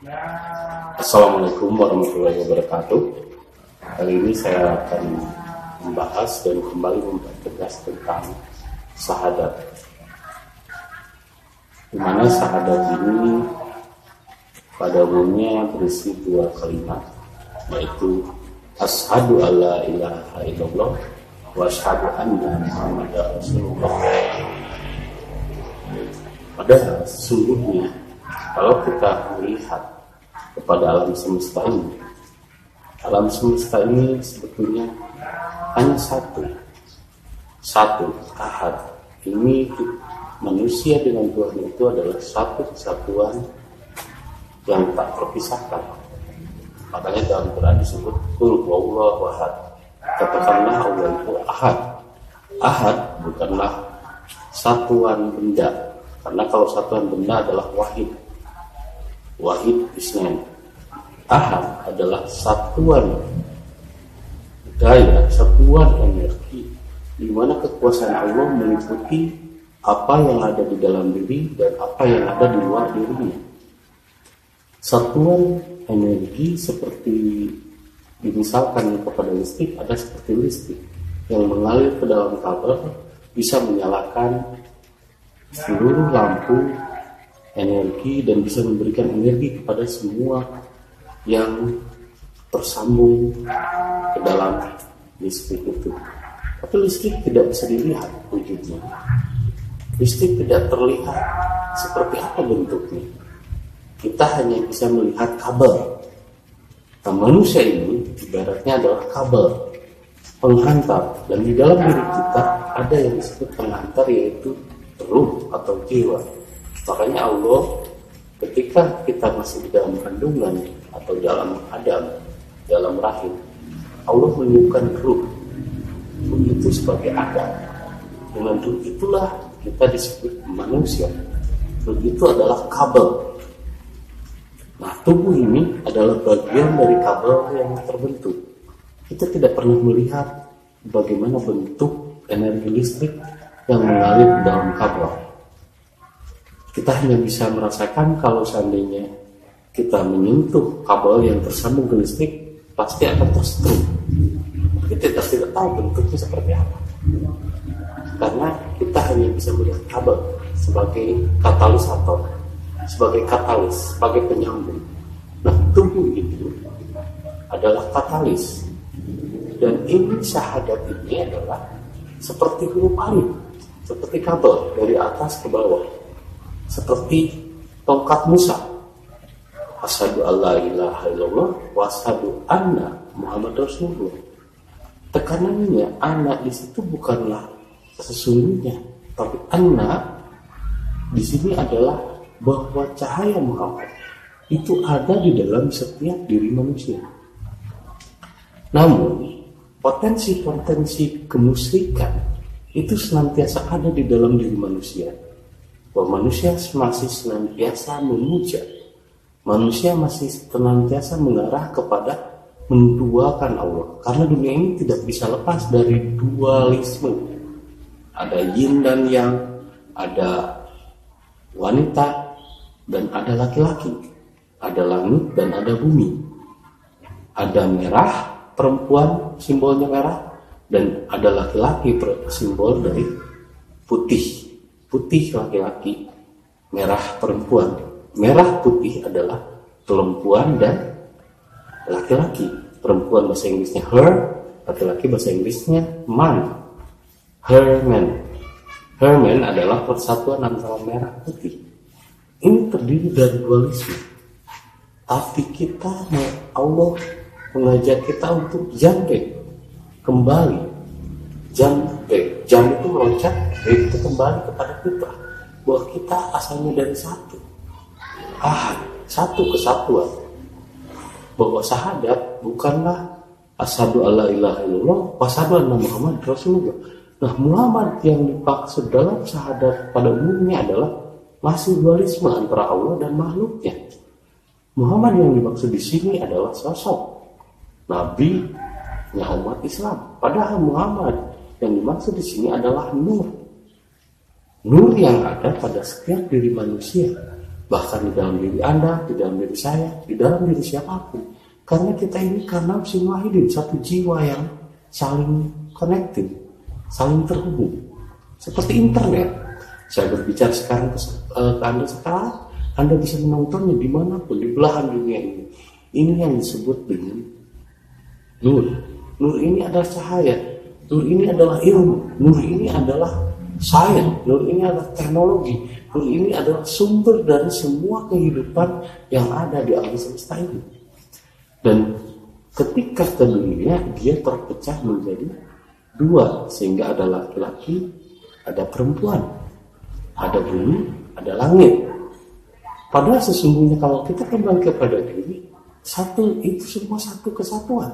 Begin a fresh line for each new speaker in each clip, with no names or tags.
Assalamualaikum warahmatullahi wabarakatuh. Kali ini saya akan membahas dan kembali mempertegas tentang sahadat. Di mana sahadat ini pada umumnya berisi dua kalimat, yaitu Ashadu alla ilaha illallah wa ashadu anna Muhammad Rasulullah. Padahal sesungguhnya kalau kita melihat kepada alam semesta ini, alam semesta ini sebetulnya hanya satu, satu ahad. Ini manusia dengan Tuhan itu adalah satu kesatuan yang tak terpisahkan. Makanya dalam Quran disebut Kul Allah wahad. Katakanlah Allah itu ahad. Ahad bukanlah satuan benda. Karena kalau satuan benda adalah wahid. Wahid isnan. Ahad adalah satuan daya, satuan energi di mana kekuasaan Allah meliputi apa yang ada di dalam diri dan apa yang ada di luar dirinya. Satuan energi seperti dimisalkan kepada listrik ada seperti listrik yang mengalir ke dalam kabel bisa menyalakan seluruh lampu energi dan bisa memberikan energi kepada semua yang tersambung ke dalam listrik itu. Tapi listrik tidak bisa dilihat wujudnya. Listrik tidak terlihat seperti apa bentuknya kita hanya bisa melihat kabel. Nah, manusia ini ibaratnya adalah kabel penghantar dan di dalam diri kita ada yang disebut penghantar yaitu ruh atau jiwa. Makanya Allah ketika kita masih di dalam kandungan atau dalam Adam, dalam rahim, Allah menyukai ruh. Ruh itu sebagai Adam. Dengan ruh itulah kita disebut manusia. Ruh itu adalah kabel Nah, tubuh ini adalah bagian dari kabel yang terbentuk. Kita tidak pernah melihat bagaimana bentuk energi listrik yang mengalir dalam kabel. Kita hanya bisa merasakan kalau seandainya kita menyentuh kabel yang tersambung ke listrik, pasti akan tersetrum. Kita tidak, tidak tahu bentuknya seperti apa. Karena kita hanya bisa melihat kabel sebagai katalisator sebagai katalis, sebagai penyambung. Nah, tubuh itu adalah katalis. Dan ini syahadat ini adalah seperti huruf alif, seperti kabel dari atas ke bawah. Seperti tongkat Musa. Asyhadu alla ilaha illallah wa asyhadu anna Muhammad Rasulullah. Tekanannya anak di situ bukanlah sesungguhnya, tapi anak di sini adalah bahwa cahaya Muhammad itu ada di dalam setiap diri manusia. Namun, potensi-potensi kemusyrikan itu senantiasa ada di dalam diri manusia. Bahwa manusia masih senantiasa memuja. Manusia masih senantiasa mengarah kepada menduakan Allah. Karena dunia ini tidak bisa lepas dari dualisme. Ada yin dan yang, ada wanita dan ada laki-laki, ada langit dan ada bumi. Ada merah, perempuan simbolnya merah, dan ada laki-laki simbol dari putih. Putih laki-laki, merah perempuan. Merah putih adalah perempuan dan laki-laki. Perempuan bahasa Inggrisnya her, laki-laki bahasa Inggrisnya man. Her man. Her man adalah persatuan antara merah putih ini terdiri dari dualisme. Tapi kita Allah mengajak kita untuk jambe kembali. Jambe, jam itu meloncat, itu kembali kepada kita. Bahwa kita asalnya dari satu. Ah, satu kesatuan. Bahwa sahadat bukanlah asadu alla ilaha illallah, wasadu anna Muhammad Rasulullah. Nah, Muhammad yang dipaksud dalam sahadat pada umumnya adalah masih dualisme antara Allah dan makhluknya. Muhammad yang dimaksud di sini adalah sosok Nabi umat Islam. Padahal Muhammad yang dimaksud di sini adalah nur. Nur yang ada pada setiap diri manusia. bahkan di dalam diri Anda, di dalam diri saya, di dalam diri siapa pun. Karena kita ini karena hidup satu jiwa yang saling connected, saling terhubung. Seperti internet. Saya berbicara sekarang ke, uh, ke Anda sekarang, Anda bisa menontonnya di mana pun, di belahan dunia ini. Ini yang disebut dengan nur. Nur ini adalah cahaya. Nur ini adalah ilmu. Nur ini adalah sains. Nur ini adalah teknologi. Nur ini adalah sumber dari semua kehidupan yang ada di alam semesta ini. Dan ketika keduanya dia terpecah menjadi dua sehingga ada laki-laki, ada perempuan, ada bumi, ada langit. Padahal sesungguhnya kalau kita kembali kepada diri, satu itu semua satu kesatuan.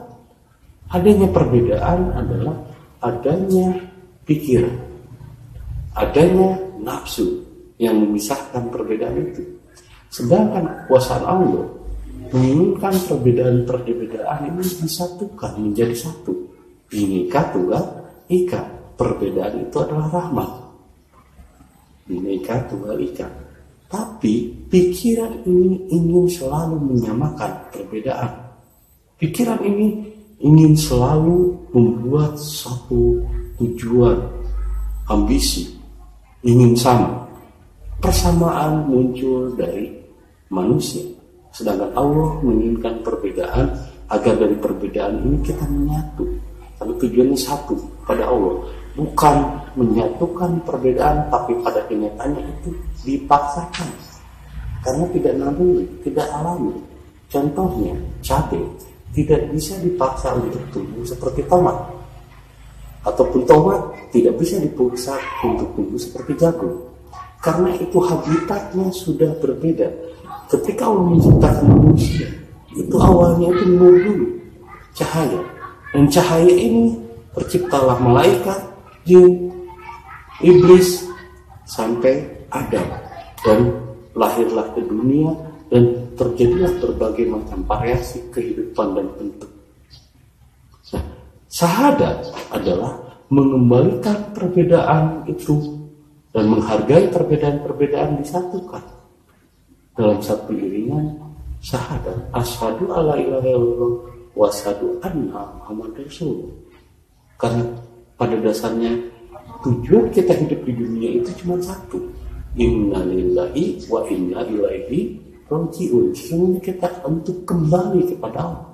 Adanya perbedaan adalah adanya pikiran, adanya nafsu yang memisahkan perbedaan itu. Sedangkan kekuasaan Allah menginginkan perbedaan-perbedaan ini disatukan menjadi satu. Bineka tunggal ika. Perbedaan itu adalah rahmat. Bineka tunggal ika. Tapi pikiran ini ingin selalu menyamakan perbedaan. Pikiran ini ingin selalu membuat satu tujuan, ambisi, ingin sama. Persamaan muncul dari manusia. Sedangkan Allah menginginkan perbedaan agar dari perbedaan ini kita menyatu. Tapi tujuannya satu pada Allah bukan menyatukan perbedaan tapi pada kenyataannya itu dipaksakan karena tidak naluri, tidak alami. Contohnya cabai tidak bisa dipaksa untuk tumbuh seperti tomat ataupun tomat tidak bisa dipaksa untuk tumbuh seperti jagung karena itu habitatnya sudah berbeda. Ketika Allah menciptakan manusia itu awalnya itu nur dulu cahaya dan cahaya ini terciptalah malaikat jin, iblis, sampai Adam dan lahirlah ke dunia dan terjadilah berbagai macam variasi kehidupan dan bentuk. Sahadat adalah mengembalikan perbedaan itu dan menghargai perbedaan-perbedaan disatukan dalam satu iringan sahadat asyhadu alla ilaha illallah wa anna muhammad rasulullah. Karena pada dasarnya tujuan kita hidup di dunia itu cuma satu. Inna lillahi wa inna ilaihi rojiun. Sesungguhnya kita untuk kembali kepada Allah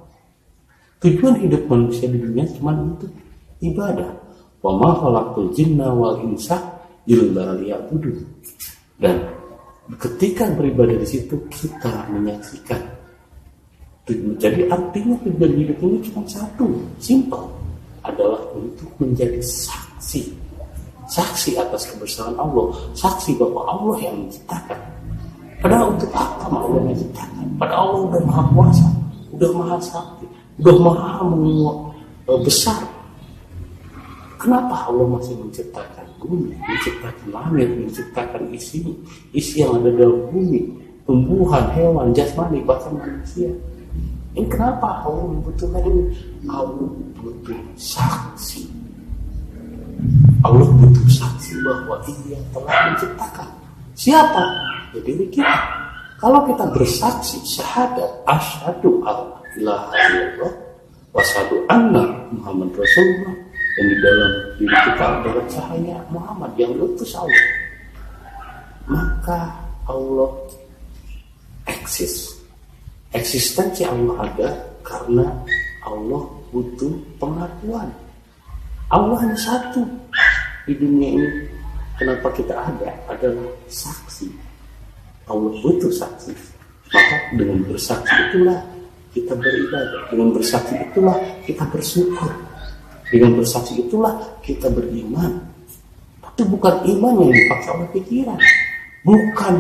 tujuan hidup manusia di dunia cuma untuk ibadah. Wa ma khalaqtul jinna wal insa illa liya'budun dan ketika beribadah di situ kita menyaksikan jadi artinya tujuan hidup ini cuma satu simple adalah untuk menjadi saksi. Saksi atas kebesaran Allah. Saksi bahwa Allah yang menciptakan. Padahal untuk apa Allah menciptakan? Pada Allah udah maha kuasa udah maha sakti udah maha eh, besar kenapa Allah masih menciptakan bumi menciptakan langit menciptakan isi isi yang ada dalam bumi tumbuhan hewan jasmani bahkan manusia ini kenapa Allah membutuhkan ini? Allah butuh saksi. Allah butuh saksi bahwa ia telah menciptakan. Siapa? Diri kita. Kalau kita bersaksi syahadat asyhadu alla ilaha illallah wasadu anna Muhammad Rasulullah yang di dalam diri kita adalah cahaya Muhammad yang lutus Allah maka Allah eksis Eksistensi Allah ada karena Allah butuh pengakuan. Allah hanya satu di dunia ini. Kenapa kita ada adalah saksi. Allah butuh saksi. Maka dengan bersaksi itulah kita beribadah. Dengan bersaksi itulah kita bersyukur. Dengan bersaksi itulah kita beriman. Tapi bukan iman yang dipaksa oleh pikiran. Bukan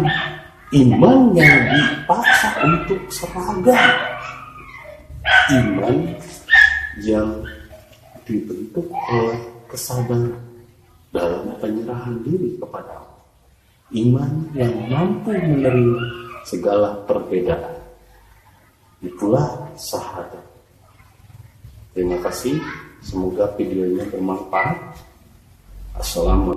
iman yang dipaksa untuk seragam iman yang dibentuk oleh kesadaran dalam penyerahan diri kepada Allah iman yang mampu menerima segala perbedaan itulah sahadat terima kasih. Semoga videonya bermanfaat. Assalamualaikum